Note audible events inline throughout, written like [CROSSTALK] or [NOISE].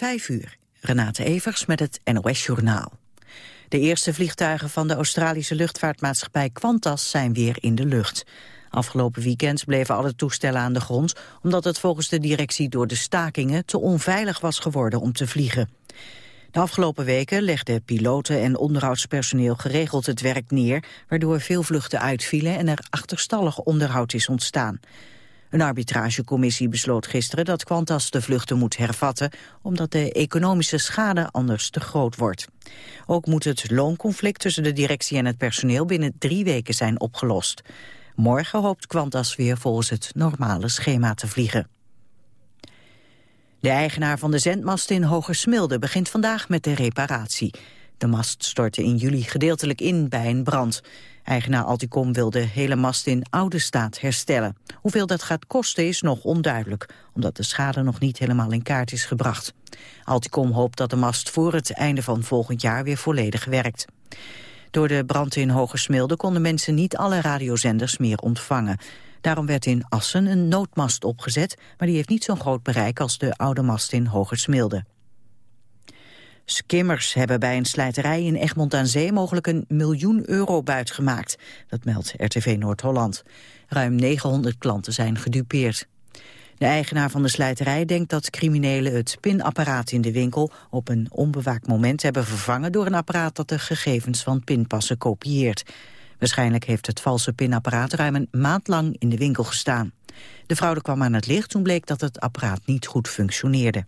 Vijf uur. Renate Evers met het NOS Journaal. De eerste vliegtuigen van de Australische luchtvaartmaatschappij Qantas zijn weer in de lucht. Afgelopen weekend bleven alle toestellen aan de grond... omdat het volgens de directie door de stakingen te onveilig was geworden om te vliegen. De afgelopen weken legden piloten en onderhoudspersoneel geregeld het werk neer... waardoor veel vluchten uitvielen en er achterstallig onderhoud is ontstaan. Een arbitragecommissie besloot gisteren dat Qantas de vluchten moet hervatten... omdat de economische schade anders te groot wordt. Ook moet het loonconflict tussen de directie en het personeel binnen drie weken zijn opgelost. Morgen hoopt Qantas weer volgens het normale schema te vliegen. De eigenaar van de zendmast in Hogersmilde begint vandaag met de reparatie. De mast stortte in juli gedeeltelijk in bij een brand. Eigenaar Alticom wil de hele mast in oude staat herstellen. Hoeveel dat gaat kosten is nog onduidelijk, omdat de schade nog niet helemaal in kaart is gebracht. Alticom hoopt dat de mast voor het einde van volgend jaar weer volledig werkt. Door de brand in Hogersmilde konden mensen niet alle radiozenders meer ontvangen. Daarom werd in Assen een noodmast opgezet, maar die heeft niet zo'n groot bereik als de oude mast in Hogersmilde. Skimmers hebben bij een slijterij in Egmond aan Zee mogelijk een miljoen euro buit gemaakt. Dat meldt RTV Noord-Holland. Ruim 900 klanten zijn gedupeerd. De eigenaar van de slijterij denkt dat criminelen het pinapparaat in de winkel op een onbewaakt moment hebben vervangen door een apparaat dat de gegevens van pinpassen kopieert. Waarschijnlijk heeft het valse pinapparaat ruim een maand lang in de winkel gestaan. De fraude kwam aan het licht toen bleek dat het apparaat niet goed functioneerde.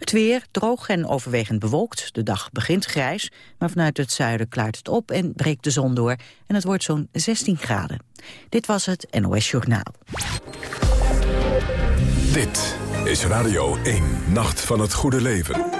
Het weer droog en overwegend bewolkt. De dag begint grijs, maar vanuit het zuiden klaart het op en breekt de zon door. En het wordt zo'n 16 graden. Dit was het NOS Journaal. Dit is Radio 1, Nacht van het Goede Leven.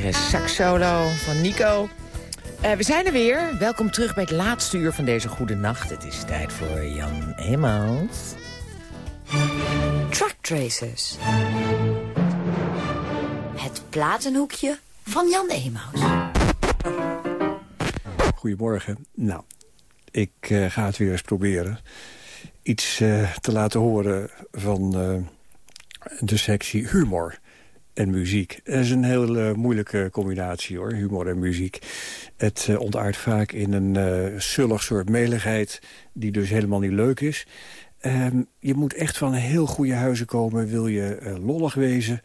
Lekkere saxolo van Nico. Uh, we zijn er weer. Welkom terug bij het laatste uur van deze goede nacht. Het is tijd voor Jan Emaus. Track Tracers. Het platenhoekje van Jan Emaus. Goedemorgen. Nou, ik uh, ga het weer eens proberen. Iets uh, te laten horen van de sectie humor en muziek. Dat is een heel moeilijke combinatie, hoor, humor en muziek. Het uh, ontaart vaak in een uh, sullig soort meligheid... die dus helemaal niet leuk is. Um, je moet echt van heel goede huizen komen... wil je lollig wezen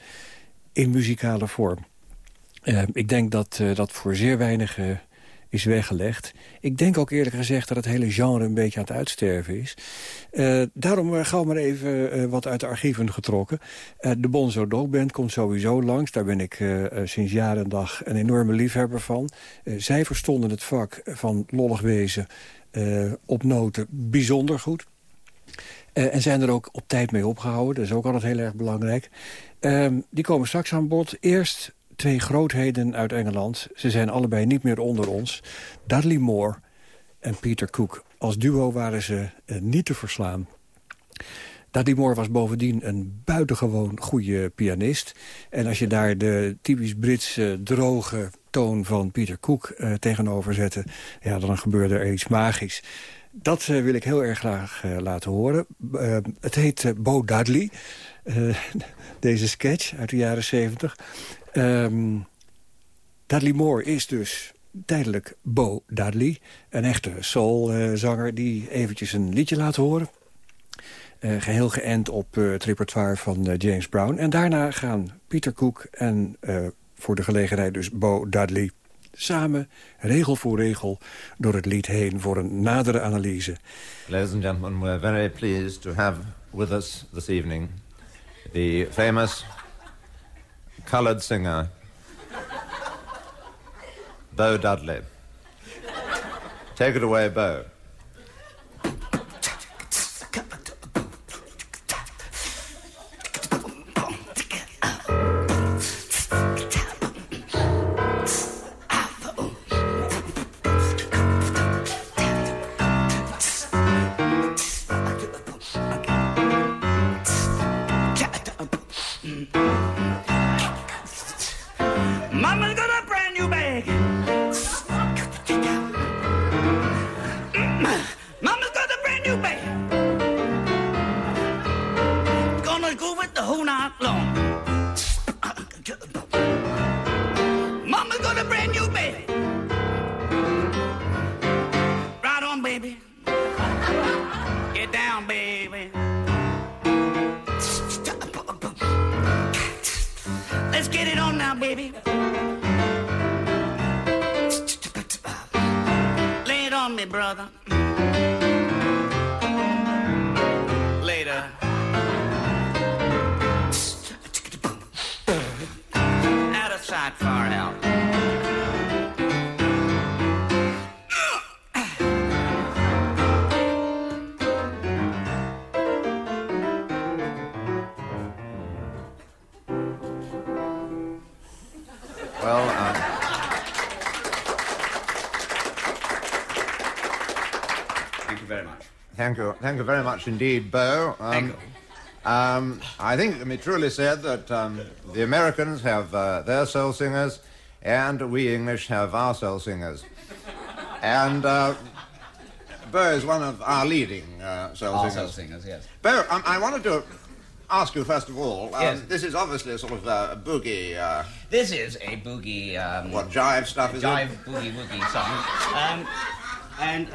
in muzikale vorm. Ehm, ik denk dat dat voor zeer weinig is weggelegd. Ik denk ook eerlijk gezegd dat het hele genre een beetje aan het uitsterven is. Uh, daarom uh, gauw maar even uh, wat uit de archieven getrokken. de Bonzo Dog Band komt sowieso langs. Daar ben ik sinds jaren en dag een enorme liefhebber van. zij verstonden het vak van lollig wezen op noten bijzonder goed. en zijn er ook op tijd mee opgehouden. Dat is ook altijd heel erg belangrijk. Ehm, die komen straks aan bod. Eerst twee grootheden uit Engeland. Ze zijn allebei niet meer onder ons. Dudley Moore en Peter Cook. Als duo waren ze uh, niet te verslaan. Dudley Moore was bovendien een buitengewoon goede pianist. En als je daar de typisch Britse droge toon van Peter Cook uh, tegenover zette... Ja, dan gebeurde er iets magisch. dat wil ik heel erg graag laten horen. het heet Bo Dudley, [LAUGHS] deze sketch uit de jaren 70. Ehm, Dudley Moore is dus tijdelijk Bo Dudley. Een echte soulzanger die eventjes een liedje laat horen. Uh, geheel geënt op uh, het repertoire van uh, James Brown. En daarna gaan Peter Cook en voor de gelegenheid dus Bo Dudley... samen, regel voor regel, door het lied heen voor een nadere analyse. Ladies and gentlemen, we're very pleased to have with us this evening... the famous colored singer Bo Dudley. Take it away, Bo. Thank you. Very much indeed, Bo. Um, Thank you. Um, I think it can be truly said that um, the Americans have uh, their soul singers, and we English have our soul singers. and uh, Bo is one of our leading uh, soul our singers. soul singers, yes. Bo, um, I wanted to ask you first of all. Um, yes. This is obviously a sort of uh, boogie. Uh, this is a boogie. Um, what jive stuff is jive it? Jive boogie woogie song. Um, and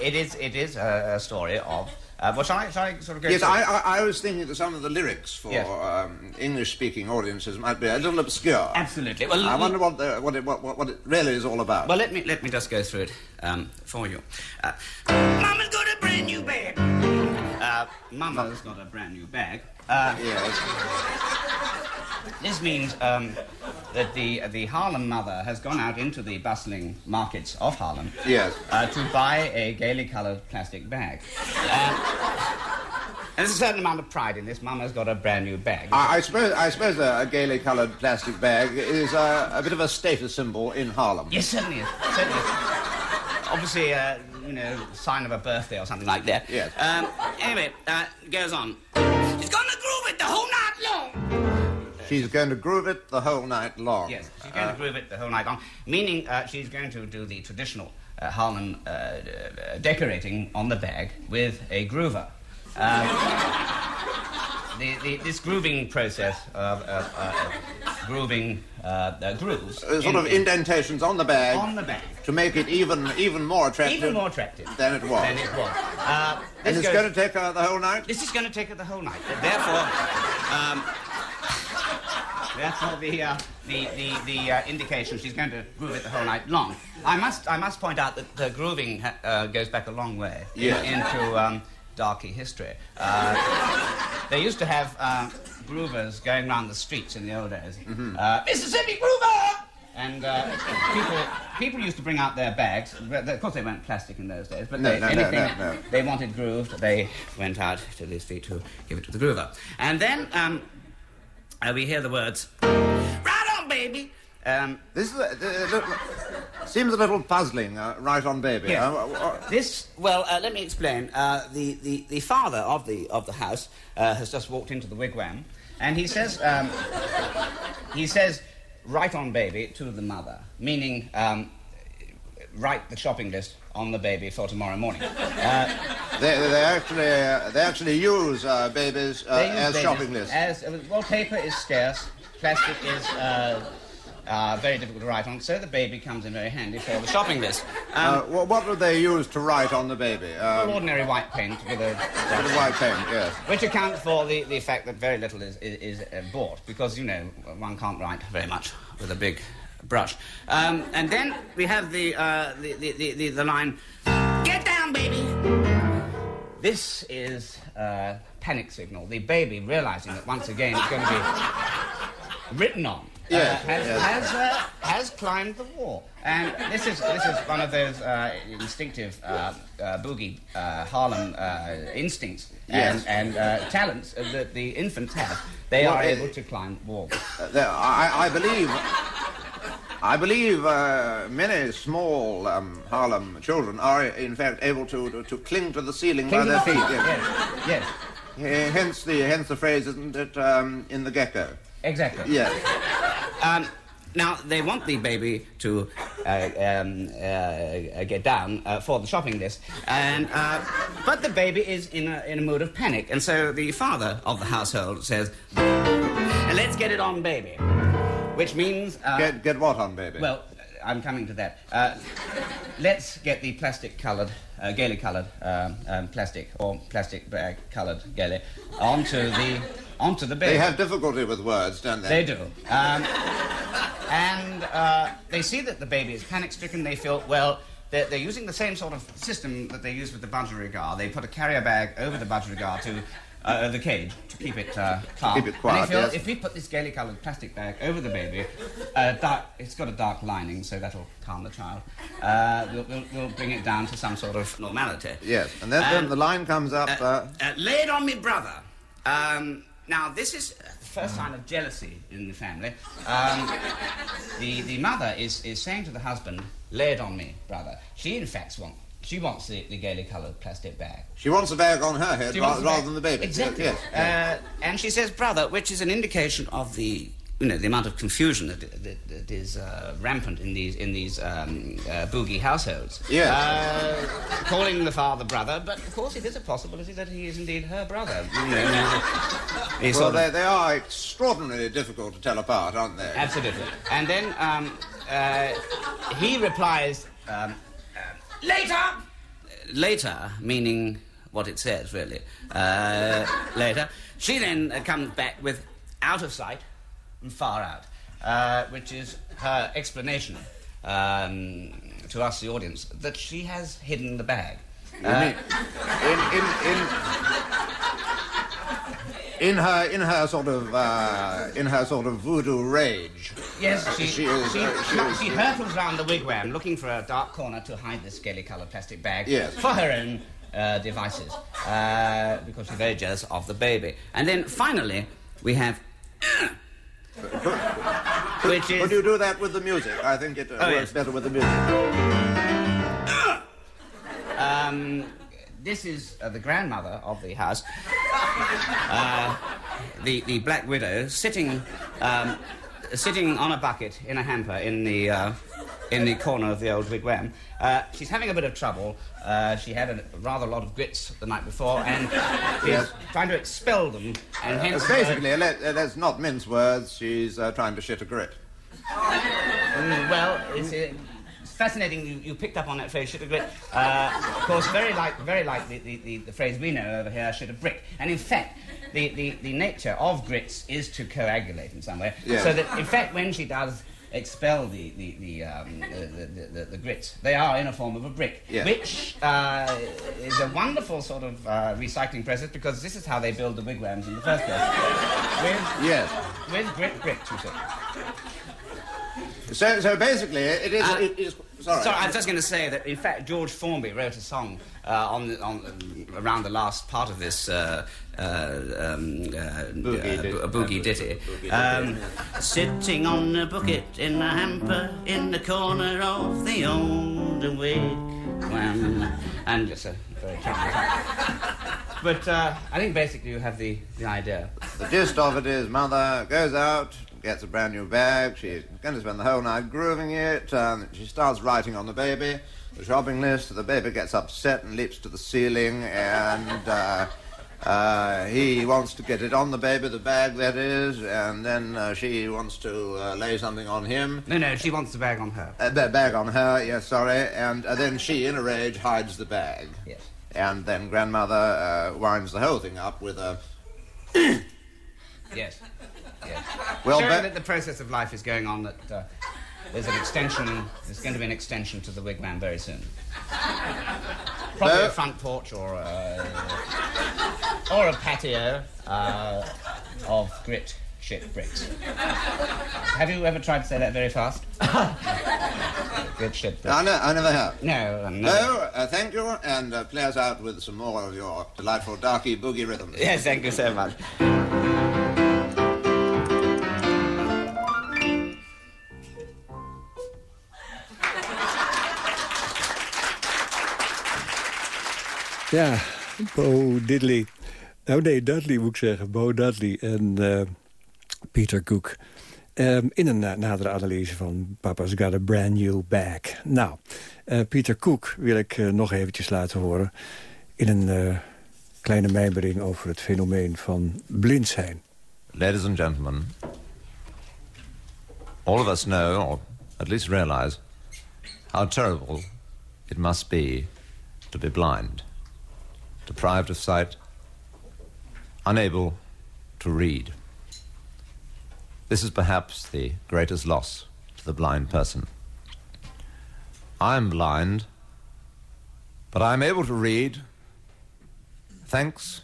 it is it is a, a story of. Uh, well, shall I, shall I sort of go Yes, I, I, I, was thinking that some of the lyrics for yes. um, English-speaking audiences might be a little obscure. Absolutely. Well, I wonder what, the, what, it, what, what, it really is all about. Well, let me let me just go through it um, for you. Uh, Mama's got a brand new bag. Uh, Mama's got a brand new bag. Uh, yes. This means um, that the the Harlem mother has gone out into the bustling markets of Harlem yes. uh, to buy a gaily coloured plastic bag. Uh, and there's a certain amount of pride in this. Mama's got a brand new bag. I, I suppose, I suppose a, a gaily coloured plastic bag is a, a, bit of a status symbol in Harlem. Yes, certainly is. Certainly is. Obviously, uh, you know, sign of a birthday or something like that. Yes. Um, anyway, uh, goes on. She's gonna groove it the whole night long. She's going to groove it the whole night long. Yes, she's going uh, to groove it the whole night long, meaning uh, she's going to do the traditional uh, Harlem uh, uh, decorating on the bag with a groover. Um, [LAUGHS] the, the, this grooving process of grooving grooves. sort in, of indentations on the bag. On the bag. To make it even even more attractive. Even more attractive. Than it was. Than it was. and it's goes, going to take her the whole night? This is going to take her the whole night. Therefore, um, [LAUGHS] Therefore, the, uh, the, the, the uh, indication she's going to groove it the whole night long. I must, I must point out that the grooving uh, goes back a long way yes. into um, darky history. Uh, they used to have uh, groovers going around the streets in the old days. Mm-hmm. Uh, Mississippi Groover! And uh, people, people used to bring out their bags. Of course, they weren't plastic in those days, but no, they, no, anything no, they wanted grooved, they went out to the street to give it to the groover. And then um, uh, we hear the words, Right on, baby. Um, this uh, uh, seems a little puzzling. Uh, right on, baby. Yes. Uh, this, well, uh, let me explain. Uh, the, the, the father of the, of the house has just walked into the wigwam, and he says, um, he says, right on, baby, to the mother, meaning um, write the shopping list on the baby for tomorrow morning. [LAUGHS] Uh, They, they actually uh, they actually use uh, babies uh, use as babies shopping lists. As, uh, well, paper is scarce, plastic is uh, uh, very difficult to write on, so the baby comes in very handy for the shopping list. Um, Uh, wha- what would they use to write on the baby? Um, ordinary white paint with a bit of white paint, yes. Which accounts for the, the fact that very little is, is, is uh, bought, because, you know, one can't write very much with a big brush. Um, and then we have the, uh, the, the, the, the, the line, Get down, baby! This is uh, panic signal. The baby realizing that once again it's going to be written on. uh, Yes, has, has, uh, has climbed the wall. And this is, this is one of those uh, instinctive uh, uh, boogie uh, Harlem uh, instincts and, Yes. and uh, talents that the infants have. They Well, are it- able to climb walls. I, I believe. I believe uh, many small um, Harlem children are, in fact, able to, to, to cling to the ceiling by Cling to their the feet. yes. Yes, yes, Hence the hence the phrase, isn't it, um, in the gecko? exactly. Yes. Um, now, they want the baby to uh, um, uh, get down uh, for the shopping list, and, uh, but the baby is in a, in a mood of panic, and so the father of the household says, Let's get it on, baby. Which means. Uh, Get get what on, baby? well, I'm coming to that. Uh, let's get the plastic coloured, uh, gaily coloured um, um, plastic or plastic bag coloured gaily onto the onto the baby. they have difficulty with words, don't they? They do. Um, and uh, they see that the baby is panic stricken. They feel, well, they're, they're using the same sort of system that they use with the budgerigar. They put a carrier bag over the budgerigar to. Uh, the cage to keep it uh, calm. keep it quiet, they yes. if we put this gaily coloured plastic bag over the baby, uh, dark, it's got a dark lining, so that'll calm the child. Uh, we'll, we'll, we'll bring it down to some sort of normality. Yes, and then, then Um, the line comes up. Uh, Uh, uh, lay it on me, brother. Um, now, this is the first sign of jealousy in the family. Um, the, the mother is, is saying to the husband, lay it on me, brother. She, in fact, wants, she wants the, the gaily coloured plastic bag. she wants a bag on her head She ra- wants the rather than the baby. Exactly. Yes. yes. Uh, and she says, brother, which is an indication of the you know the amount of confusion that, that, that is uh, rampant in these in these um, uh, boogie households. Yes. Uh, calling the father brother, but of course it is a possibility that he is indeed her brother. You know, well, sort of- they, they are extraordinarily difficult to tell apart, aren't they? Absolutely. And then um, uh, he replies, um, later! Later, meaning what it says, really. Uh, later. She then uh, comes back with out of sight and far out, uh, which is her explanation um, to us, the audience, that she has hidden the bag. You mean- in, in, in, in her in her sort of uh, in her sort of voodoo rage. Yes, she, She she, is, she, uh, she is- she hurtles round the wigwam looking for a dark corner to hide this scaly-coloured plastic bag Yes. for her own uh, devices, uh, because she's very jealous of the baby. And then finally, we have. which is. Could you do that with the music? I think it uh, Oh, works yes. better with the music. Um, this is uh, the grandmother of the house, uh, the the black widow, sitting um, sitting on a bucket in a hamper in the uh, in the corner of the old wigwam. Uh, she's having a bit of trouble. Uh, she had a rather lot of grits the night before, and she's Yes. trying to expel them, and hence basically, let, uh, let's not mince words. She's uh, trying to shit a grit. Mm, well, it's, uh, it's fascinating you, you picked up on that phrase, should have grit. Uh, of course, very like, very like the, the, the, the phrase we know over here, should have brick. And in fact, the, the, the nature of grits is to coagulate in some way. Yeah. So that, in fact, when she does expel the, the, the, um, the, the, the, the grits, they are in a form of a brick, Yeah. which uh, is a wonderful sort of uh, recycling process because this is how they build the wigwams in the first place. With, Yes. with grit bricks, you see. So, so basically, it is. Uh, it is sorry. So I was just going to say that, in fact, George Formby wrote a song uh, on, on around the last part of this uh, uh, um, uh, Boogie uh, ditty. boogie ditty. Um, Sitting on a bucket in a hamper in the corner of the old wigwam. And just a very. But uh, I think basically you have the, the idea. The gist of it is, mother goes out, gets a brand new bag. She's going to spend the whole night grooving it. Um, she starts writing on the baby, the shopping list. The baby gets upset and leaps to the ceiling, and uh, uh, he wants to get it on the baby, the bag that is, and then uh, she wants to uh, lay something on him. No, no, she wants the bag on her. Uh, ba- bag on her, yes, sorry. And uh, then she, in a rage, hides the bag. Yes. And then grandmother uh, winds the whole thing up with a. Yes. Yes. [LAUGHS] Well, Showing ba- that the process of life is going on, that uh, there's an extension, there's going to be an extension to the wigwam very soon. Probably a front porch or a, or a patio uh, of grit shit bricks. Have you ever tried to say that very fast? [LAUGHS] grit shit bricks. I, I never have. No, um, no. No, uh, thank you, and uh, play us out with some more of your delightful darky boogie rhythms. Yes, thank you so much. Ja, Bo Diddley. Nou nee, Dudley moet ik zeggen. Bo Dudley en eh, Peter Cook. Ehm, in een na- nadere analyse van Papa's Got a Brand New Bag. Nou, eh, Peter Cook wil ik eh, nog eventjes laten horen... in een eh, kleine mijmering over het fenomeen van blind zijn. Ladies and gentlemen, all of us know, or at least realize, how terrible it must be to be blind, deprived of sight, unable to read. This is perhaps the greatest loss to the blind person. I'm blind, but I'm able to read thanks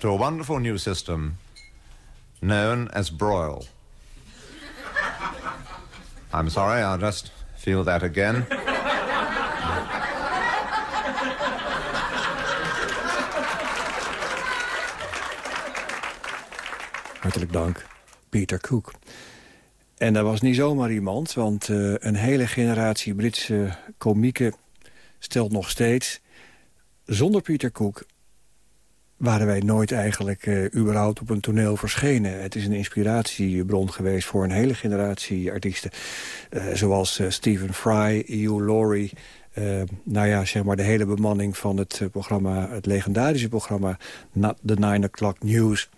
to a wonderful new system known as broil. I'm sorry, I'll just feel that again. Hartelijk dank, Peter Cook. En dat was niet zomaar iemand, want eh, een hele generatie Britse komieken stelt nog steeds... zonder Peter Cook waren wij nooit eigenlijk eh, überhaupt op een toneel verschenen. Het is een inspiratiebron geweest voor een hele generatie artiesten. Eh, zoals Stephen Fry, Hugh Laurie... nou ja, zeg maar de hele bemanning van het programma... het legendarische programma The Nine O'Clock News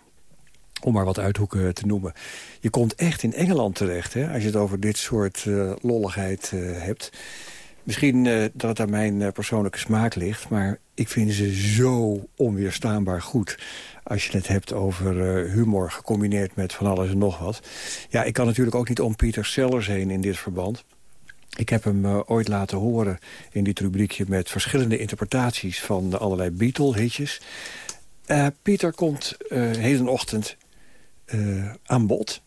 om maar wat uithoeken te noemen. Je komt echt in Engeland terecht, hè, als je het over dit soort eh, lolligheid eh, hebt. Misschien eh, dat het aan mijn persoonlijke smaak ligt... maar ik vind ze zo onweerstaanbaar goed. Als je het hebt over humor gecombineerd met van alles en nog wat. Ja, ik kan natuurlijk ook niet om Peter Sellers heen in dit verband. Ik heb hem ooit laten horen in dit rubriekje... met verschillende interpretaties van allerlei Beatle-hitjes. Eh, Pieter komt eh hedenochtend eh, aan bod,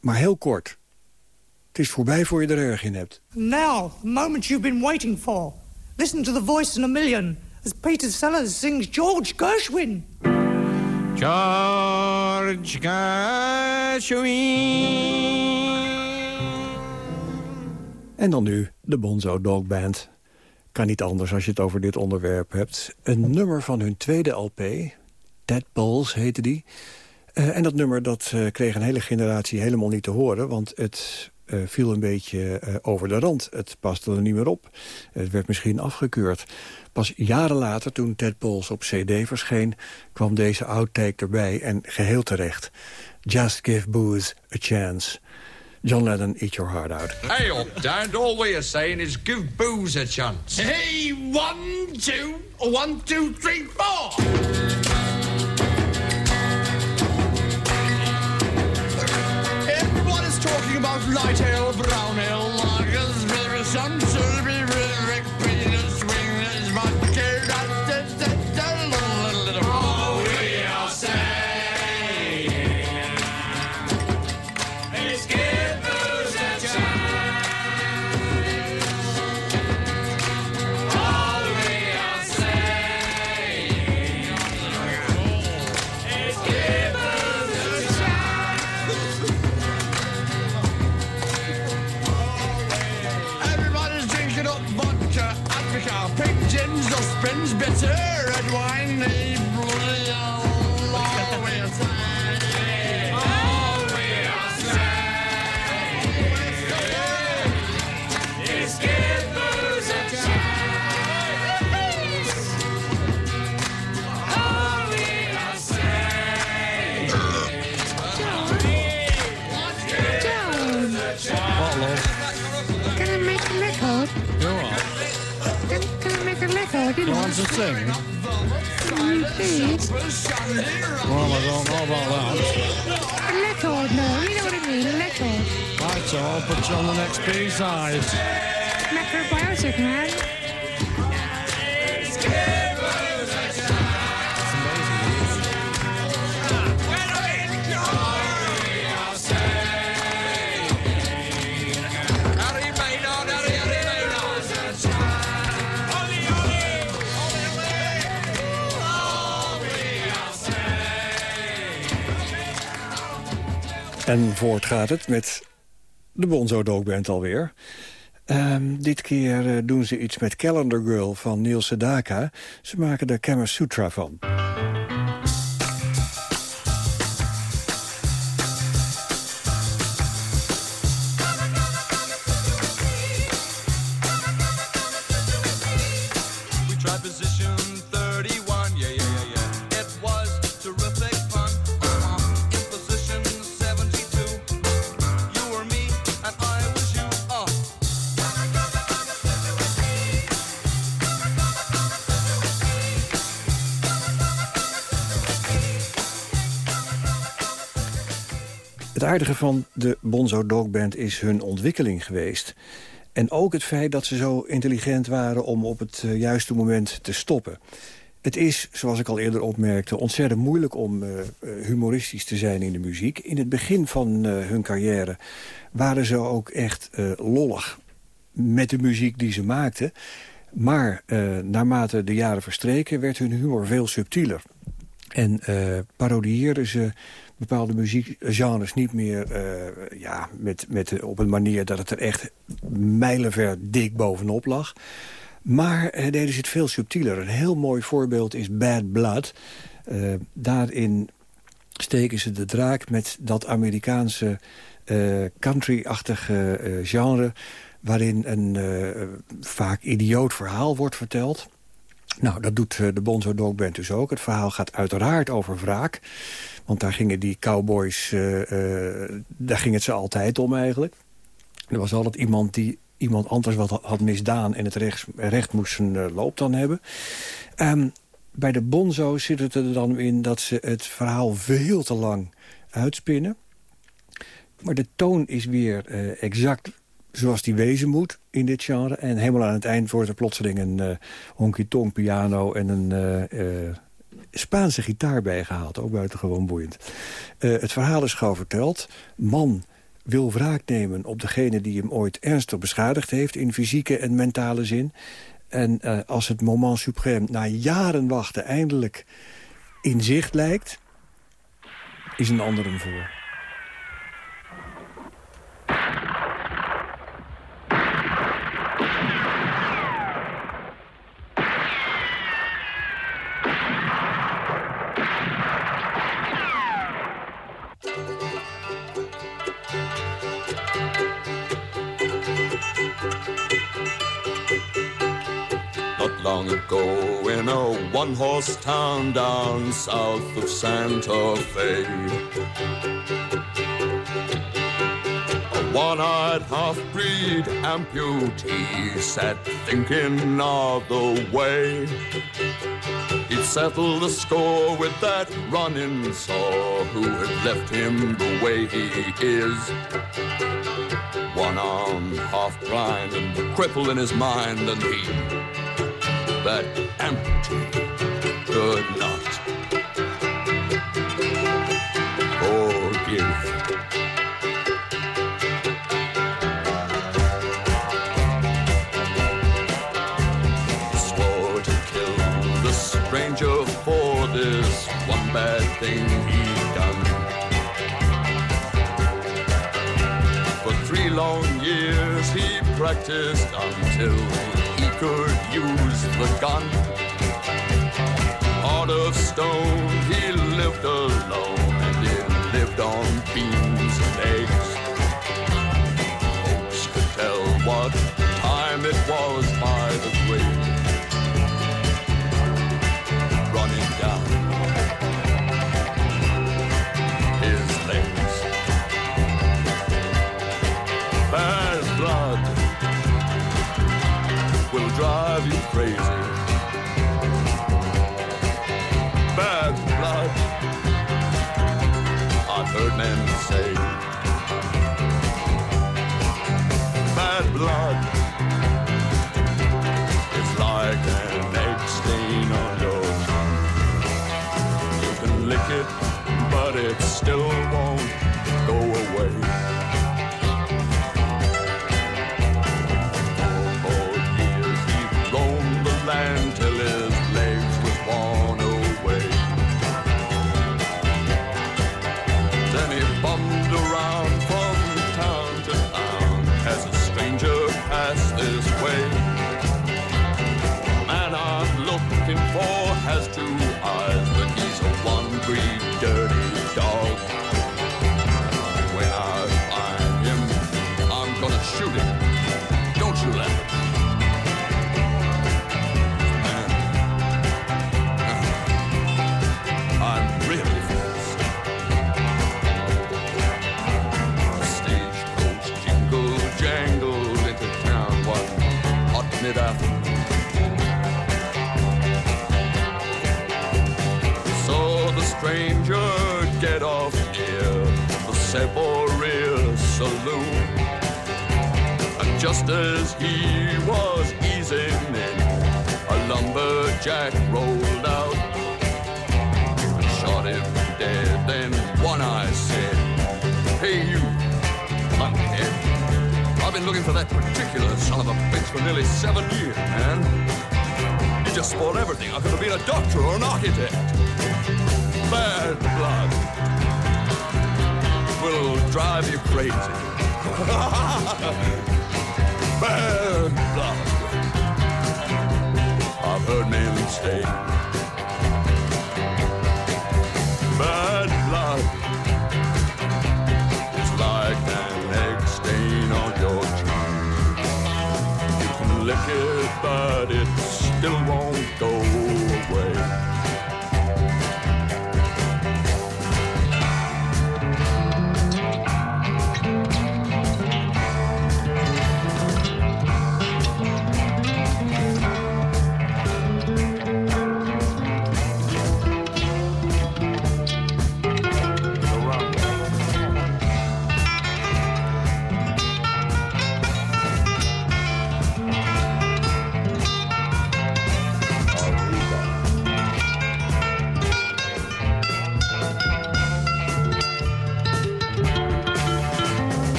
maar heel kort. Het is voorbij voor je er erg in hebt. Now, the moment you've been waiting for. Listen to the voice in a million as Peter Sellers sings George Gershwin. George Gershwin. En dan nu de Bonzo Dog Band. Kan niet anders als je het over dit onderwerp hebt. Een nummer van hun tweede LP, Tadpoles heette die. Eh, en dat nummer dat, eh, kreeg een hele generatie helemaal niet te horen... want het eh, viel een beetje eh, over de rand. Het paste er niet meer op. Het werd misschien afgekeurd. Pas jaren later, toen Tadpoles op cd verscheen... kwam deze outtake erbij en geheel terecht. Just give booze a chance. John Lennon, Eat Your Heart Out. Hey up, Dan. All we are saying is give booze a chance. Hey, one, two, one, two, three, four. About light ale, brown ale, lagers, beer, record, you know. Wants to sing? You. Well, I don't know about that. A no. You know what I mean, a. Right, so I'll put you on the next B-side. Macrobiotic, man. En voort gaat het met de Bonzo Dog Band alweer. Ehm, dit keer eh, doen ze iets met Calendar Girl van Neil Sedaka. Ze maken er Kama Sutra van. Aardige van de Bonzo Dog Band is hun ontwikkeling geweest. En ook het feit dat ze zo intelligent waren om op het eh, juiste moment te stoppen. Het is, zoals ik al eerder opmerkte, ontzettend moeilijk om eh, eh, humoristisch te zijn in de muziek. In het begin van hun carrière waren ze ook echt lollig met de muziek die ze maakten. Maar naarmate de jaren verstreken werd hun humor veel subtieler. En parodieerden ze bepaalde muziekgenres niet meer eh, ja, met, met, op een manier dat het er echt mijlenver dik bovenop lag. Maar eh, deden ze het veel subtieler. Een heel mooi voorbeeld is Bad Blood. Eh, daarin steken ze de draak met dat Amerikaanse country-achtige genre... waarin een vaak idioot verhaal wordt verteld... Nou, dat doet eh, de Bonzo Dog Band dus ook. Het verhaal gaat uiteraard over wraak. Want daar gingen die cowboys, eh, eh, daar ging het ze altijd om eigenlijk. Er was altijd iemand die iemand anders wat had misdaan... en het recht, recht moest zijn loop dan hebben. Ehm, bij de Bonzo zit het er dan in dat ze het verhaal veel te lang uitspinnen. Maar de toon is weer exact zoals die wezen moet in dit genre. En helemaal aan het eind wordt er plotseling een eh honky-tonk piano... en een eh, eh, Spaanse gitaar bijgehaald. Ook buitengewoon boeiend. Het verhaal is gauw verteld. Man wil wraak nemen op degene die hem ooit ernstig beschadigd heeft... in fysieke en mentale zin. En als het moment suprême na jaren wachten eindelijk in zicht lijkt... is een ander hem voor. Ago in a one-horse town down south of Santa Fe. A one-eyed half-breed amputee sat thinking of the way he'd settle the score with that running saw who had left him the way he is. One arm half blind and crippled in his mind, and he that empty. could not forgive. Swore to kill the stranger for this one bad thing he'd done. For three long years he practiced until could use the gun. Heart of stone, he lived alone and he lived on beans free. The saloon. And just as he was easing in, a lumberjack rolled out and shot him dead. Then one eye said, Hey, you, lunkhead. I've been looking for that particular son of a bitch for nearly seven years, man. You just spoiled everything. I could have been a doctor or an architect. Bad blood will drive you crazy. [LAUGHS] Bad blood. I've heard men say. Bad blood is like an egg stain on your cheek. You can lick it, but it still won't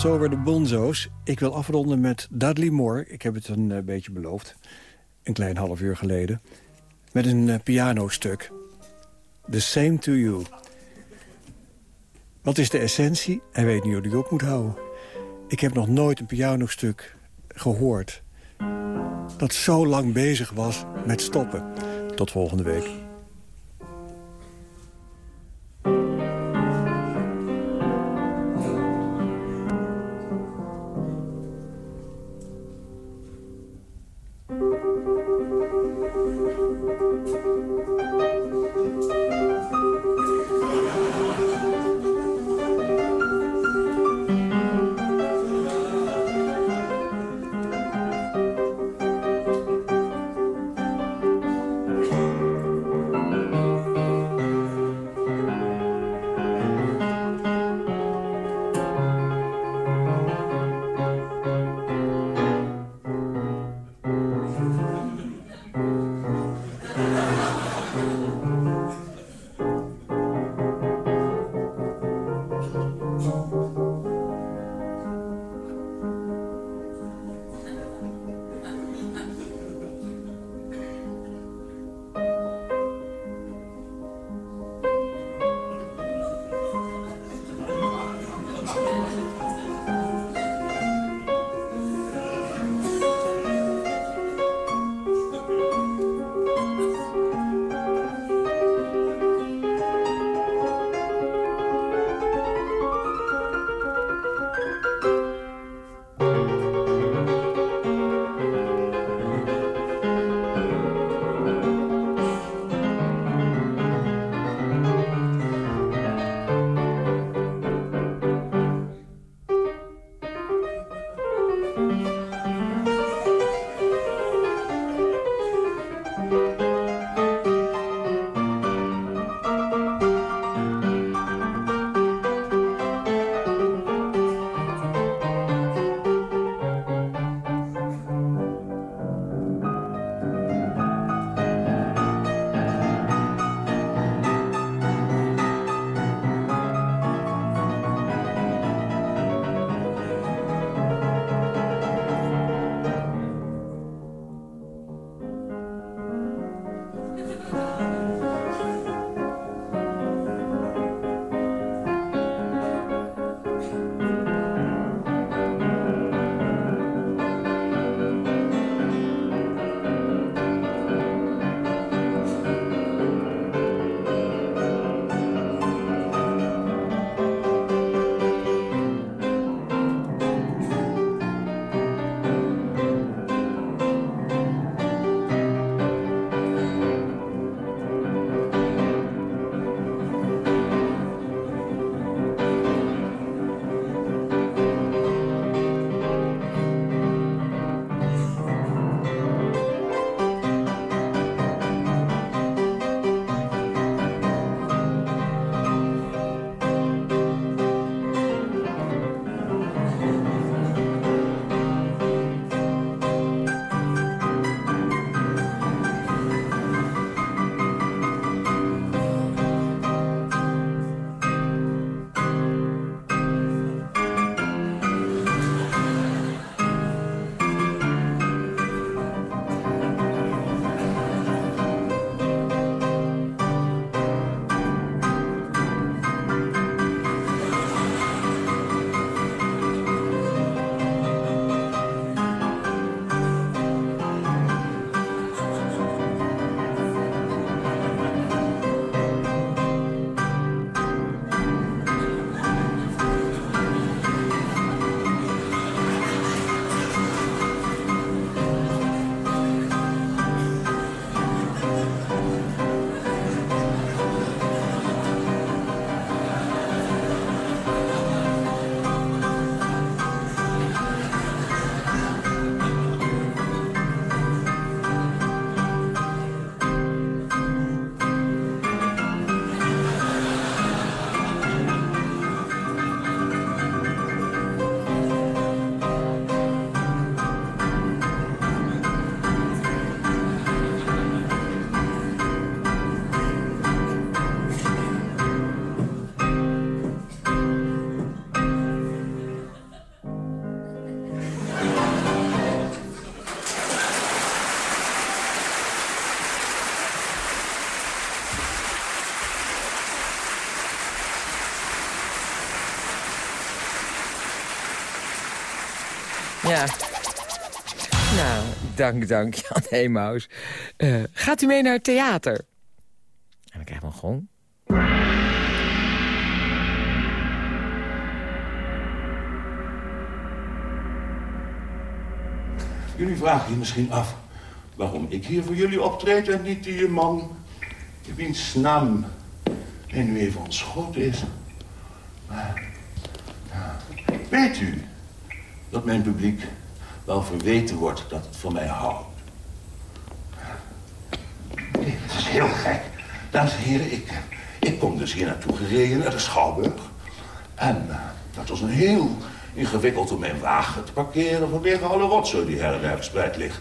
Tot zover de bonzo's. Ik wil afronden met Dudley Moore. Ik heb het een eh, beetje beloofd. Een klein half uur geleden. Met een uh, pianostuk. The Same to You. Wat is de essentie? Hij weet niet hoe hij op moet houden. Ik heb nog nooit een pianostuk gehoord... dat zo lang bezig was met stoppen. Tot volgende week. Ja. Nou, dank, dank, [LAUGHS] Jan Heemhuis. Eh, gaat u mee naar het theater? En dan krijgen we een gong. Jullie vragen je misschien af waarom ik hier voor jullie optreed en niet die man wiens naam mij nu even ontschoten is. Maar, ja, weet u dat mijn publiek wel verweten wordt dat het van mij houdt? Het is heel gek. Dames en heren, ik, ik kom dus hier naartoe gereden naar de Schouwburg. En eh, dat was een heel ingewikkeld om mijn wagen te parkeren vanwege alle rotzooi die her en verspreid ligt.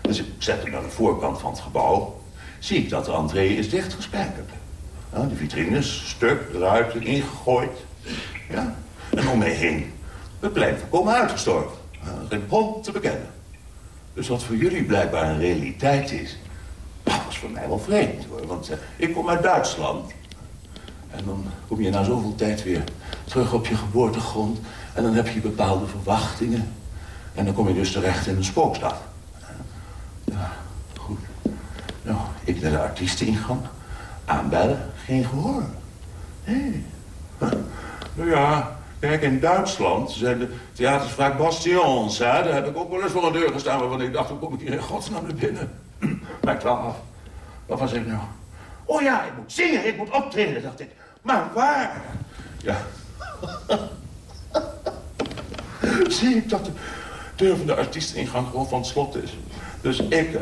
Dus ik zet hem naar de voorkant van het gebouw. Zie ik dat de entree is dichtgespijkerd. Ja, de vitrines, stuk, ruiten ingegooid. Ja. En om mij heen het plein volkomen uitgestorven. Geen bron te bekennen. Dus wat voor jullie blijkbaar een realiteit is... was voor mij wel vreemd, hoor. Want eh, ik kom uit Duitsland. En dan kom je na zoveel tijd weer terug op je geboortegrond... en dan heb je bepaalde verwachtingen. En dan kom je dus terecht in een spookstad. Ja, goed. Nou, ik naar de artiesteningang. Aanbellen, geen gehoor. Nee. [LAUGHS] Nou ja, kijk, in Duitsland zijn de theaters vaak bastions, hè. Daar heb ik ook wel eens voor een deur gestaan waarvan ik dacht, hoe kom ik hier in godsnaam naar binnen? Maar ik kwam af. Wat was ik nou? Oh ja, ik moet zingen, ik moet optreden, dacht ik. Maar waar? Ja. [LAUGHS] Zie ik dat de deur van de artiesteningang gewoon van slot is. Dus ik uh,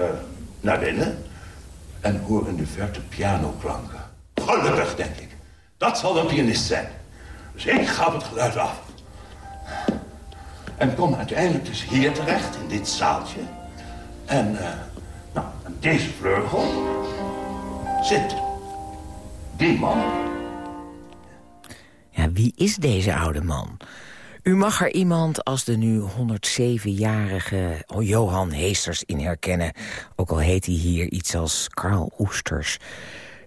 naar binnen en hoor in de verte pianoklanken. Gelukkig, denk ik. Dat zal een pianist zijn. Dus ik ga op het geluid af. En kom uiteindelijk dus hier terecht, in dit zaaltje. En, uh, nou, aan deze vleugel zit die man. Ja, wie is deze oude man? U mag er iemand als de nu 107-jarige Johan Heesters in herkennen. Ook al heet hij hier iets als Karl Oesters.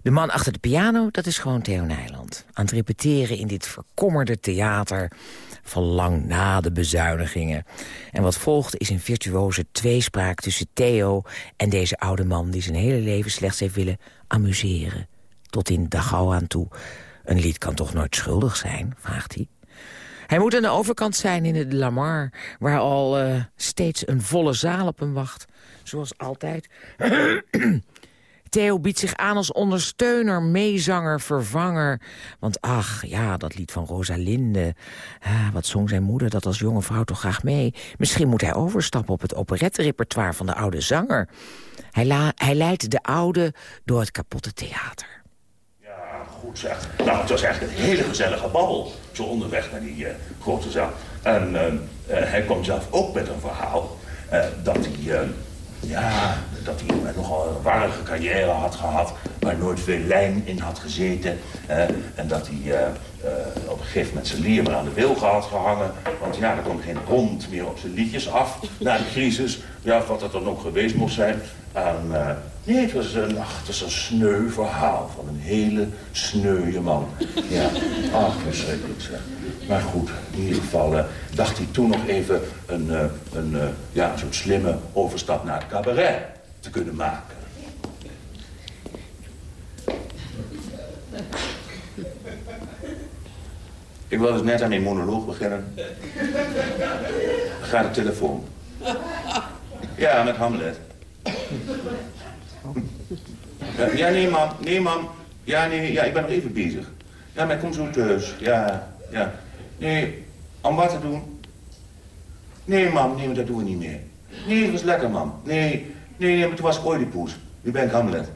De man achter de piano, dat is gewoon Theo Nijland. Aan het repeteren in dit verkommerde theater van lang na de bezuinigingen. En wat volgt is een virtuoze tweespraak tussen Theo en deze oude man... die zijn hele leven slechts heeft willen amuseren. Tot in Dachau aan toe. Een lied kan toch nooit schuldig zijn, vraagt hij. Hij moet aan de overkant zijn in het Lamar... waar al uh, steeds een volle zaal op hem wacht. Zoals altijd. [CLEARS THROAT] Theo biedt zich aan als ondersteuner, meezanger, vervanger. Want ach, ja, dat lied van Rosalinde. Ah, wat zong zijn moeder dat als jonge vrouw toch graag mee. Misschien moet hij overstappen op het operettenrepertoire van de oude zanger. Hij, hij leidt de oude door het kapotte theater. Ja, goed zeg. Nou, het was eigenlijk een hele gezellige babbel. Zo onderweg naar die uh, grote zaal. En uh, uh, hij komt zelf ook met een verhaal... dat hij ja, dat hij nogal een warrige carrière had gehad... waar nooit veel lijn in had gezeten. en dat hij uh, op een gegeven moment zijn lier maar aan de wilgen had gehangen. Want ja, er kwam geen hond meer op zijn liedjes af na de crisis. Ja, wat dat dan ook geweest moest zijn. En, uh, nee, het was, een, ach, was een sneu verhaal van een hele sneuwe man. Ja, ach, verschrikkelijk zeg. Maar goed, in ieder geval uh, dacht hij toen nog even een, een, ja, soort slimme overstap naar het cabaret te kunnen maken. Ik wil dus net aan mijn monoloog beginnen. Ga de telefoon. Ja, met Hamlet. Ja, nee, mam. Nee, mam. Ja, nee, ja, ik ben nog even bezig. Ja, maar kom zo thuis. Ja, ja. Nee, om wat te doen? Nee, mam, nee, maar dat doen we niet meer. Nee, het was lekker, mam. Nee, nee, nee, maar toen was ik Oedipus. Nu ben ik Hamlet.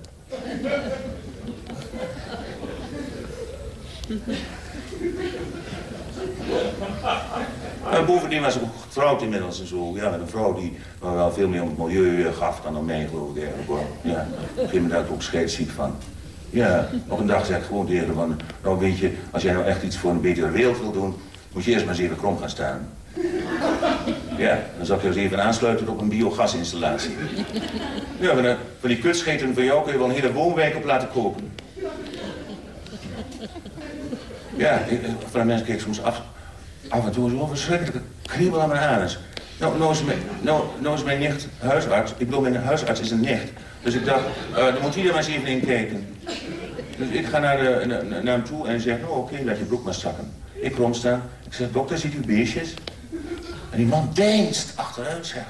[LAUGHS] En bovendien was ik ook getrouwd inmiddels en zo. Ja, met een vrouw die wel veel meer om het milieu gaf dan aan mij, geloof ik eigenlijk. Ja, me daar ook scheidsziek van. Ja, op een dag zei ik gewoon tegen van... Nou weet je, als jij nou echt iets voor een betere wereld wil doen... moet je eerst maar eens even krom gaan staan. Ja, dan zal je eens even aansluiten op een biogasinstallatie. Ja, maar van die kutscheten van jou kun je wel een hele woonwijk op laten kopen. Ja, van de mensen keek soms af, af en toe zo verschrikkelijke kriebel aan mijn anus. Nou, nou is, mijn, nou, nou mijn nicht huisarts. Ik bedoel, mijn huisarts is een nicht. Dus ik dacht, uh, dan moet er maar eens even in kijken. Dus ik ga naar, naar, hem toe en zeg, oh, oké, laat je broek maar zakken. Ik staan. Ik zeg, dokter, ziet u beestjes? En die man deinst achteruit, zeg.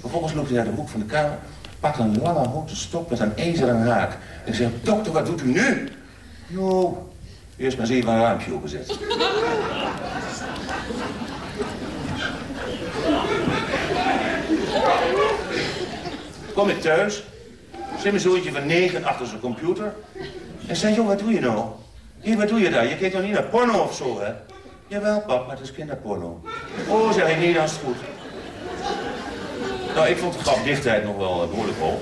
Vervolgens loopt hij naar de hoek van de kamer, pakt een lange houten stok met een ijzeren haak. En zegt, dokter, wat doet u nu? Nou, eerst maar eens even een raampje openzet. Kom ik thuis, zit mijn zoontje van negen achter zijn computer. En zei, joh, wat doe je nou? Hier, wat doe je daar? Je kijkt toch niet naar porno of zo, hè? Jawel, pap, maar het is kinderporno. Oh, zeg ik, nee, dan is goed. Nou, ik vond de grap dichtheid nog wel uh, behoorlijk hoog.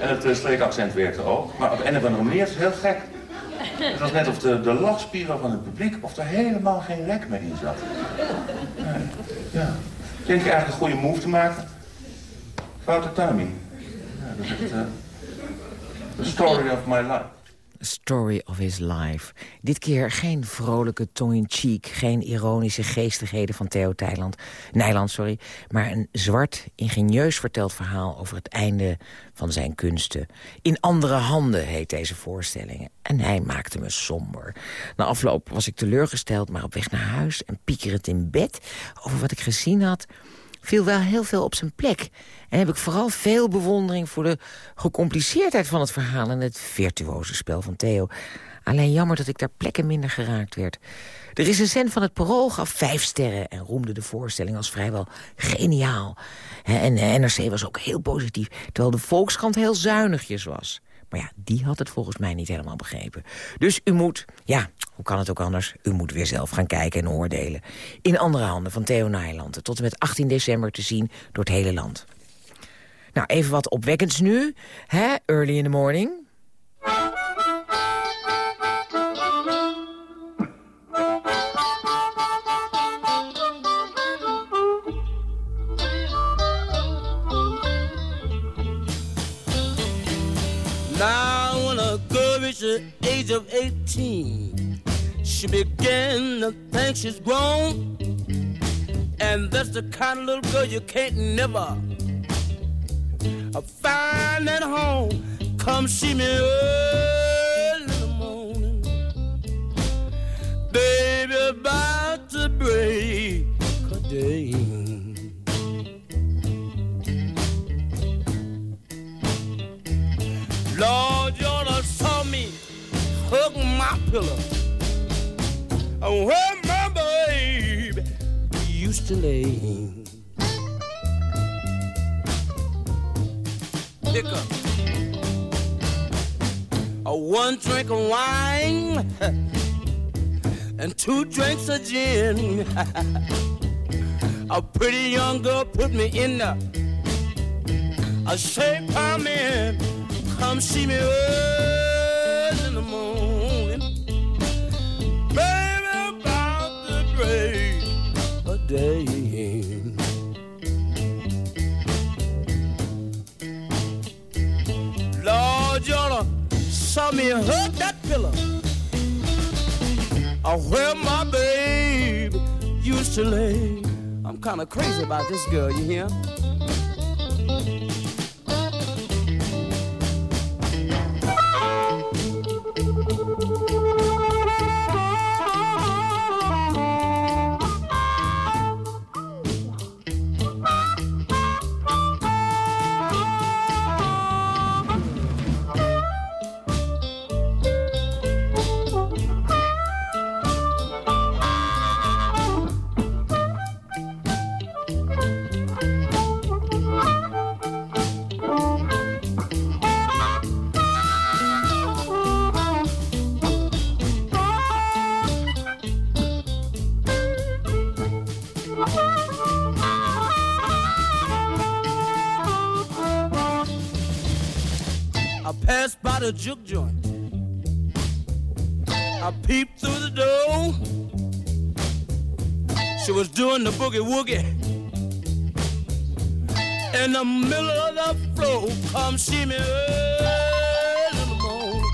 en het uh, streekaccent werkte ook. Maar op een of andere manier is het heel gek. Het was net of de, de lachspieren van het publiek... of er helemaal geen rek meer in zat. Nee. Ja. Denk je eigenlijk een goede move te maken? Foute timing. Dat is het... Uh, the story of my life. Story of his life. Dit keer geen vrolijke tong-in-cheek, geen ironische geestigheden van Theo Thailand, Nijland, sorry, maar een zwart, ingenieus verteld verhaal over het einde van zijn kunsten. In andere handen heet deze voorstelling. En hij maakte me somber. Na afloop was ik teleurgesteld, maar op weg naar huis en piekerend in bed over wat ik gezien had viel wel heel veel op zijn plek. En heb ik vooral veel bewondering voor de gecompliceerdheid van het verhaal... en het virtuoze spel van Theo. Alleen jammer dat ik daar plekken minder geraakt werd. De recensent van het Parool gaf vijf sterren... en roemde de voorstelling als vrijwel geniaal. En NRC was ook heel positief, terwijl de Volkskrant heel zuinigjes was. Maar ja, die had het volgens mij niet helemaal begrepen. Dus u moet, ja, hoe kan het ook anders? U moet weer zelf gaan kijken en oordelen. In andere handen van Theo Nijland. Tot en met 18 december te zien door het hele land. Nou, even wat opwekkends nu. Hè? Early in the morning. Now when a girl reaches the age of 18, she begin to think she's grown. And that's the kind of little girl you can't never find at home. Come see me early in the morning. Baby, about to break a day. Pillow. Where my baby used to lay. Pick up a one drink of wine [LAUGHS] and two drinks of gin. [LAUGHS] a pretty young girl put me in the a shape I'm in. Come see me early day. Lord, you're saw me hug that pillow. Oh, uh, where my babe used to lay. I'm kind of crazy about this girl, you hear? The juke joint. I peeped through the door. She was doing the boogie woogie. In the middle of the floor, come see me early in the morning.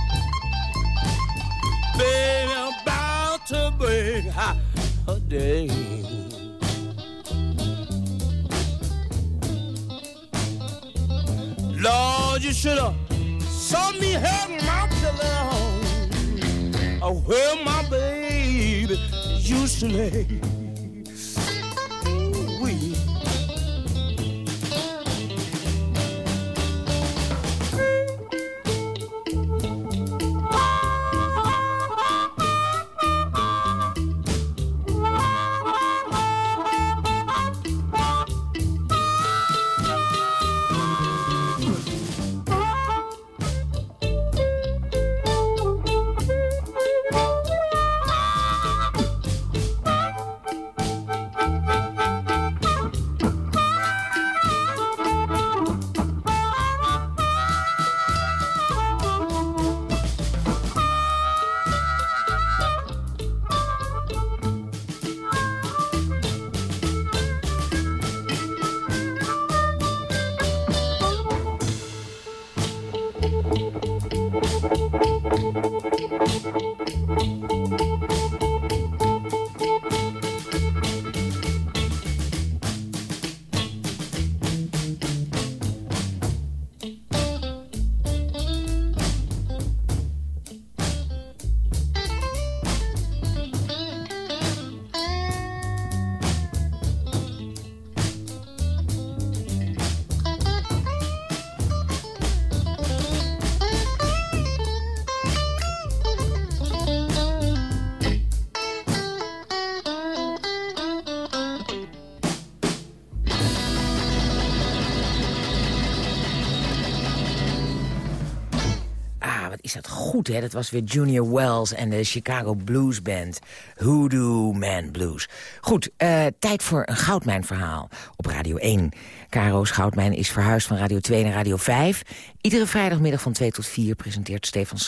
Baby, about to break ha, a day. Lord, you should have me having my pillow where my baby used to lay. Thank you. Goed, hè? Dat was weer Junior Wells en de Chicago Blues Band. Hoodoo Man Blues. Goed, eh, tijd voor een goudmijnverhaal op Radio 1. Caro's Goudmijn is verhuisd van Radio 2 naar Radio 5. Iedere vrijdagmiddag van 2 tot 4 presenteert Stefan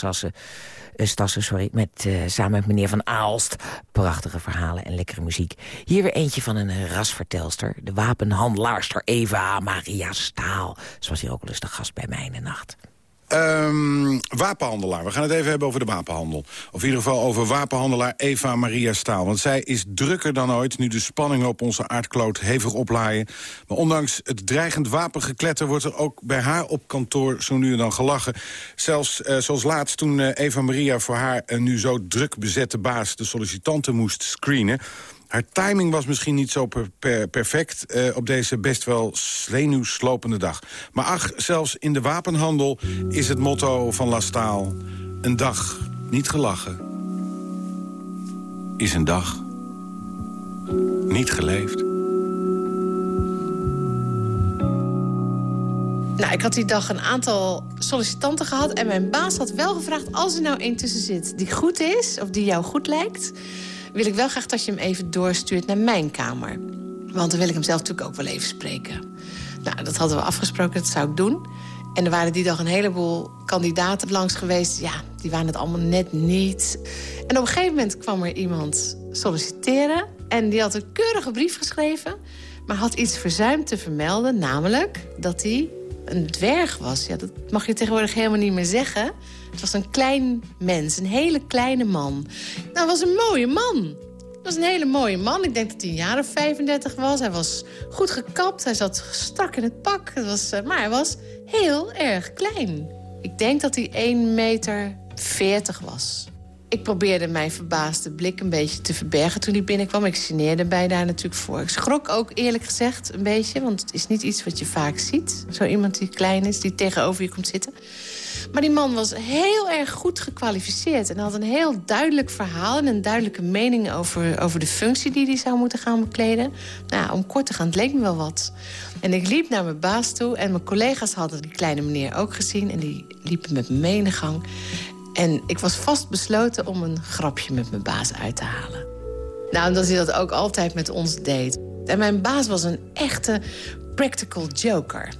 eh, Stassen, sorry, met, eh, samen met meneer Van Aalst. Prachtige verhalen en lekkere muziek. Hier weer eentje van een rasvertelster. De wapenhandelaarster Eva Maria Staal. Ze was hier ook al eens de gast bij mij in de nacht. Ehm, wapenhandelaar. We gaan het even hebben over de wapenhandel. Of in ieder geval over wapenhandelaar Eva Maria Staal. Want zij is drukker dan ooit, nu de spanningen op onze aardkloot hevig oplaaien. Maar ondanks het dreigend wapengekletter wordt er ook bij haar op kantoor zo nu en dan gelachen. Zelfs eh, zoals laatst toen eh, Eva Maria voor haar een nu zo druk bezette baas de sollicitanten moest screenen. Haar timing was misschien niet zo per- per- perfect eh, op deze best wel zenuwslopende dag. Maar ach, zelfs in de wapenhandel is het motto van La Staal... een dag niet gelachen is een dag niet geleefd. Nou, ik had die dag een aantal sollicitanten gehad... en mijn baas had wel gevraagd, als er nou één tussen zit... die goed is, of die jou goed lijkt... wil ik wel graag dat je hem even doorstuurt naar mijn kamer. Want dan wil ik hem zelf natuurlijk ook wel even spreken. Nou, dat hadden we afgesproken, dat zou ik doen. En er waren die dag een heleboel kandidaten langs geweest. Ja, die waren het allemaal net niet. En op een gegeven moment kwam er iemand solliciteren... en die had een keurige brief geschreven... maar had iets verzuimd te vermelden, namelijk dat hij een dwerg was. Ja, dat mag je tegenwoordig helemaal niet meer zeggen. Het was een klein mens, een hele kleine man. Nou, was een mooie man. Het was een hele mooie man. Ik denk dat hij een jaar of 35 was. Hij was goed gekapt. Hij zat strak in het pak. Het was, eh, maar hij was heel erg klein. Ik denk dat hij 1 meter 40 was. Ik probeerde mijn verbaasde blik een beetje te verbergen toen hij binnenkwam. Ik geneerde bij daar natuurlijk voor. Ik schrok ook eerlijk gezegd een beetje, want het is niet iets wat je vaak ziet. Zo iemand die klein is, die tegenover je komt zitten. Maar die man was heel erg goed gekwalificeerd... en had een heel duidelijk verhaal en een duidelijke mening... over, over de functie die hij zou moeten gaan bekleden. Nou, om kort te gaan, het leek me wel wat. En ik liep naar mijn baas toe en mijn collega's hadden die kleine meneer ook gezien... en die liepen met me in de gang. En ik was vast besloten om een grapje met mijn baas uit te halen. Nou, omdat hij dat ook altijd met ons deed. En mijn baas was een echte practical joker.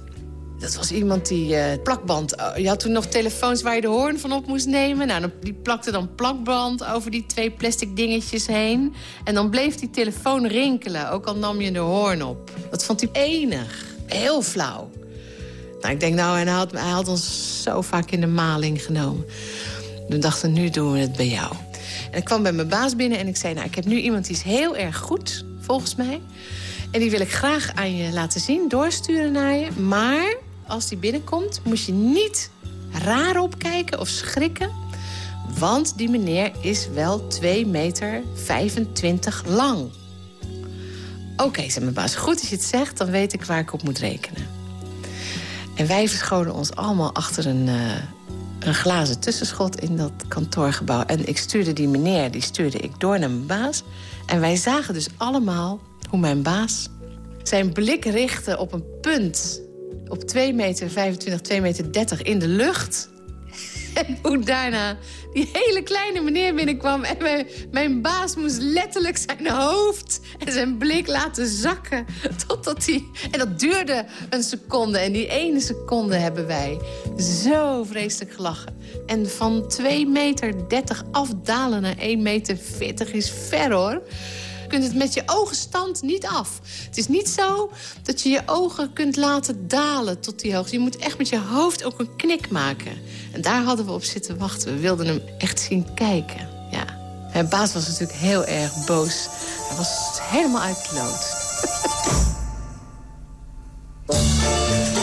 Dat was iemand die eh, plakband... je had toen nog telefoons waar je de hoorn van op moest nemen. Nou, die plakte dan plakband over die twee plastic dingetjes heen. En dan bleef die telefoon rinkelen, ook al nam je de hoorn op. Dat vond hij enig. Heel flauw. Nou, ik denk, nou, en hij had, hij had ons zo vaak in de maling genomen. We dachten, nu doen we het bij jou. En ik kwam bij mijn baas binnen en ik zei... nou, ik heb nu iemand die is heel erg goed, volgens mij. En die wil ik graag aan je laten zien, doorsturen naar je. Maar als die binnenkomt, moet je niet raar opkijken of schrikken. Want die meneer is wel 2 meter 25 lang. Oké, zei mijn baas, goed als je het zegt, dan weet ik waar ik op moet rekenen. En wij verscholen ons allemaal achter een, uh, een glazen tussenschot in dat kantoorgebouw. En ik stuurde die meneer, die stuurde ik door naar mijn baas. En wij zagen dus allemaal hoe mijn baas zijn blik richtte op een punt... op 2 meter 25, 2 meter 30 in de lucht. En hoe daarna die hele kleine meneer binnenkwam... en mijn, baas moest letterlijk zijn hoofd en zijn blik laten zakken. Totdat hij... En dat duurde een seconde. En die ene seconde hebben wij zo vreselijk gelachen. En van 2 meter 30 afdalen naar 1 meter 40 is ver, hoor kunt het met je ogenstand niet af. Het is niet zo dat je je ogen kunt laten dalen tot die hoogte. Je moet echt met je hoofd ook een knik maken. En daar hadden we op zitten wachten. We wilden hem echt zien kijken. Ja. Mijn baas was natuurlijk heel erg boos. Hij was helemaal uit. [LAUGHS]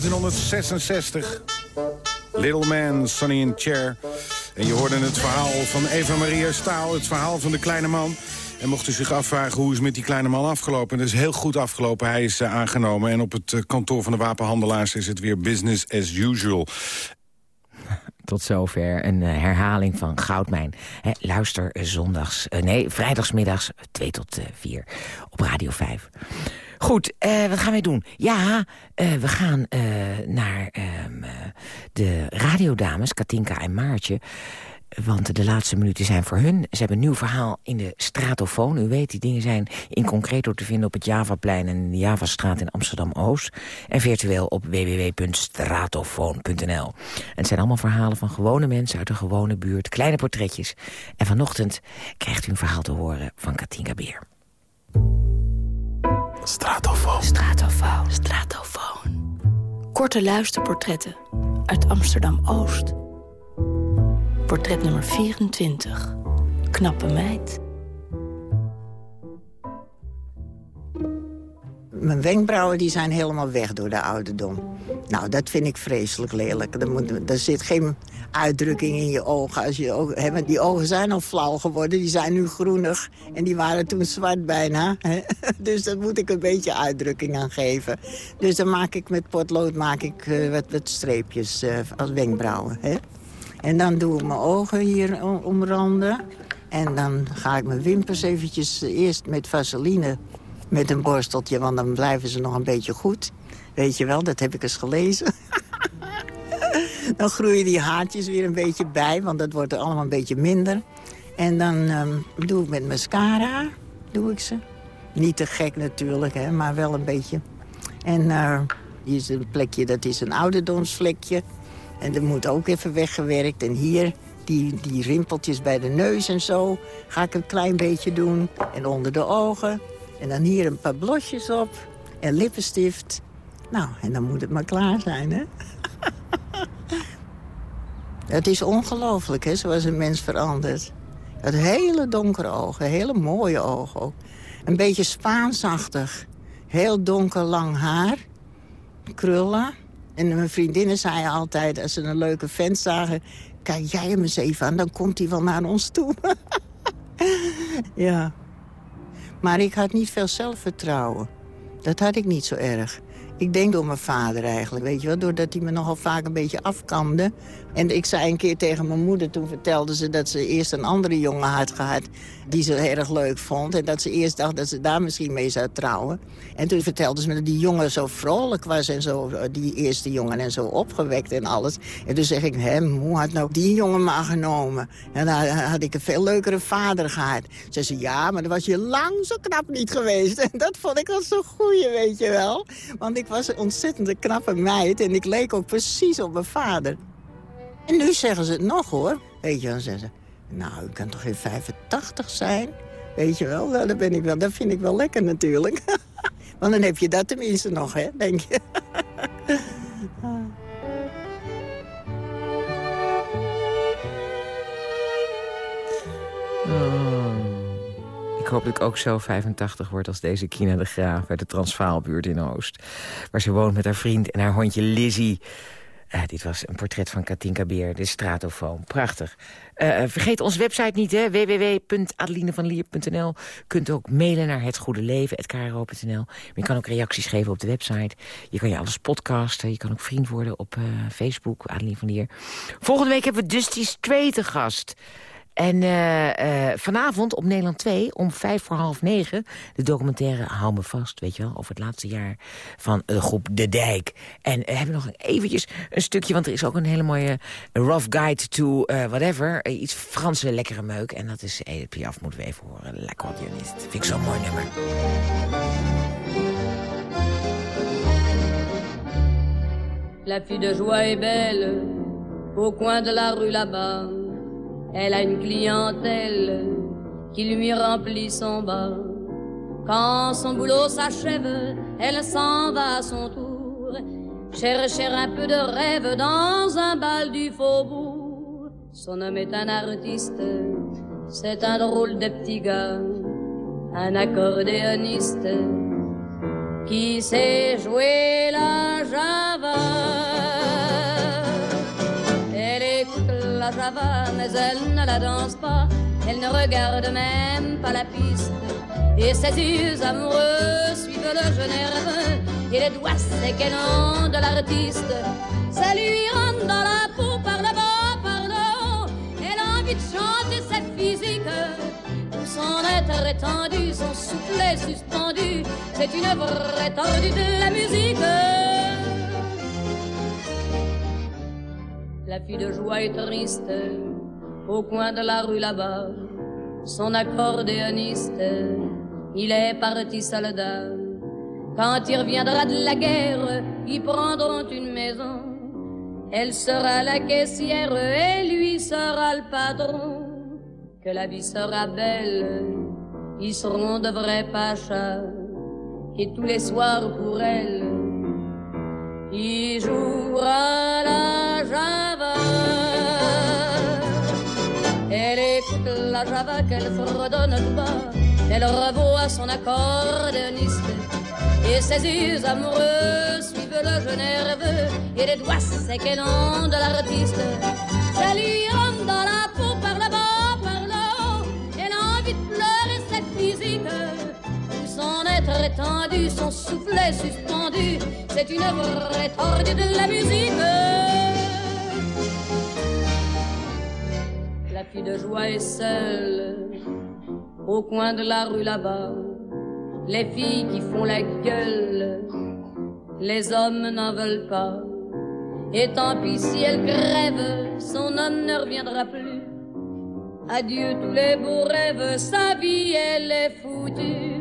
1966. Little Man, Sonny in Chair. En je hoorde het verhaal van Eva Maria Staal, het verhaal van de kleine man. En mocht u zich afvragen hoe is met die kleine man afgelopen. En dat is heel goed afgelopen. Hij is uh, aangenomen. En op het uh, kantoor van de wapenhandelaars is het weer business as usual. [LAUGHS] Tot zover een uh, herhaling van Goudmijn. Luister zondags, nee, vrijdagsmiddags 2 tot 4 op Radio 5. Goed, uh, wat gaan wij doen? Ja, uh, we gaan uh, naar ehm, de radiodames, Katinka en Maartje. Want de laatste minuten zijn voor hun. Ze hebben een nieuw verhaal in de Stratofoon. U weet, die dingen zijn in concreto te vinden op het Javaplein... en de Javastraat in Amsterdam-Oost. En virtueel op www.stratofoon.nl. Het zijn allemaal verhalen van gewone mensen uit een gewone buurt. Kleine portretjes. En vanochtend krijgt u een verhaal te horen van Katinka Beer. Stratofoon. Stratofoon. Stratofoon. Korte luisterportretten uit Amsterdam-Oost. Portret nummer 24. Knappe meid. Mijn wenkbrauwen die zijn helemaal weg door de ouderdom. Nou, dat vind ik vreselijk lelijk. Er, moet, zit geen uitdrukking in je ogen. Als je die ogen zijn al flauw geworden. Die zijn nu groenig. En die waren toen zwart bijna. [LAUGHS] Dus daar moet ik een beetje uitdrukking aan geven. Dus dan maak ik met potlood maak ik, uh, wat, streepjes uh, als wenkbrauwen. En dan doe ik mijn ogen hier omranden. En dan ga ik mijn wimpers eventjes eerst met vaseline met een borsteltje, want dan blijven ze nog een beetje goed. Weet je wel, dat heb ik eens gelezen. [LAUGHS] dan groeien die haartjes weer een beetje bij, want dat wordt er allemaal een beetje minder. En dan um, doe ik met mascara, doe ik ze. Niet te gek natuurlijk, hè, maar wel een beetje. En uh, hier is een plekje, dat is een ouderdomsvlekje. En dat moet ook even weggewerkt. En hier, die, die rimpeltjes bij de neus en zo, ga ik een klein beetje doen. En onder de ogen. En dan hier een paar blosjes op. En lippenstift. Nou, en dan moet het maar klaar zijn, hè? [LAUGHS] het is ongelooflijk, hè, zoals een mens verandert. Het hele donkere ogen, hele mooie ogen ook. Een beetje Spaansachtig. Heel donker lang haar. Krullen. En mijn vriendinnen zeiden altijd, als ze een leuke vent zagen... kijk jij hem eens even aan, dan komt hij wel naar ons toe. [LAUGHS] ja. Maar ik had niet veel zelfvertrouwen. Dat had ik niet zo erg. Ik denk door mijn vader eigenlijk, weet je wel. Doordat hij me nogal vaak een beetje afkamde. En ik zei een keer tegen mijn moeder, toen vertelde ze dat ze eerst een andere jongen had gehad... die ze erg leuk vond. En dat ze eerst dacht dat ze daar misschien mee zou trouwen. En toen vertelde ze me dat die jongen zo vrolijk was en zo, die eerste jongen, en zo opgewekt en alles. En toen zeg ik, hè, hoe had nou die jongen maar genomen? En dan had ik een veel leukere vader gehad. Ze zei, ja, maar dan was je lang zo knap niet geweest. [LAUGHS] En dat vond ik wel zo goeie, weet je wel. Want ik was een ontzettend knappe meid en ik leek ook precies op mijn vader. En nu zeggen ze het nog, hoor. Weet je, dan zeggen ze... Nou, u kan toch geen 85 zijn? Weet je wel, nou, dat, ben ik wel, dat vind ik wel lekker natuurlijk. [LAUGHS] Want dan heb je dat tenminste nog, hè, denk je. [LAUGHS] hoop dat ik ook zo 85 word als deze Kina de Graaf... uit de Transvaalbuurt in Oost. Waar ze woont met haar vriend en haar hondje Lizzie. Uh, dit was een portret van Katinka Beer, de stratofoon. Prachtig. Uh, vergeet onze website niet, hè, www.adelinevanlier.nl. Kunt ook mailen naar hetgoedeleven.kro.nl. Je kan ook reacties geven op de website. Je kan je alles podcasten. Je kan ook vriend worden op Facebook, Adeline van Lier. Volgende week hebben we Dusty Stray te gast. En uh, uh, vanavond op Nederland 2 om vijf voor half negen... de documentaire Hou me vast, weet je wel... over het laatste jaar van de groep De Dijk. En we hebben nog eventjes een stukje... want er is ook een hele mooie rough guide to whatever. iets Franse lekkere meuk. En dat is Edith Piaf, moeten we even horen. L'accordionist. Vind ik zo'n mooi nummer. La fille de joie est belle Au coin de la rue là-bas Elle a une clientèle qui lui remplit son bas. Quand son boulot s'achève, elle s'en va à son tour, chercher un peu de rêve dans un bal du faubourg. Son homme est un artiste, c'est un drôle de petit gars, un accordéoniste qui sait jouer la java. Mais elle ne la danse pas. Elle ne regarde même pas la piste. Et ses yeux amoureux suivent le jeune nerveux. Et les doigts séquennants de l'artiste. Ça lui rentre dans la peau par le bas, par le haut. Elle a envie de chanter sa physique. Tout son être étendu, son soufflet suspendu. C'est une vraie tordue de la musique. La fille de joie est triste au coin de la rue là-bas. Son accordéoniste, il est parti soldat. Quand il reviendra de la guerre, ils prendront une maison. Elle sera la caissière et lui sera le patron. Que la vie sera belle, ils seront de vrais pachas. Et tous les soirs pour elle, il jouera la qu'elle fredonne tout bas, elle revoit son accordéoniste. Et ses yeux amoureux suivent le jeu nerveux et les doigts secs et longs de l'artiste. Ça lui dans la peau par le bas, par le haut. Elle a envie de pleurer cette. Tout son être étendu, son soufflet suspendu. C'est une vraie tordue de la musique. La fille de joie est seule au coin de la rue là-bas. Les filles qui font la gueule, les hommes n'en veulent pas. Et tant pis si elle crève, son homme ne reviendra plus. Adieu tous les beaux rêves, sa vie elle est foutue.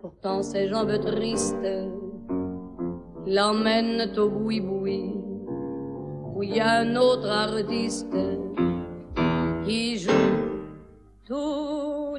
Pourtant ses jambes tristes l'emmènent au boui-boui, où il y a un autre artiste qui joue tout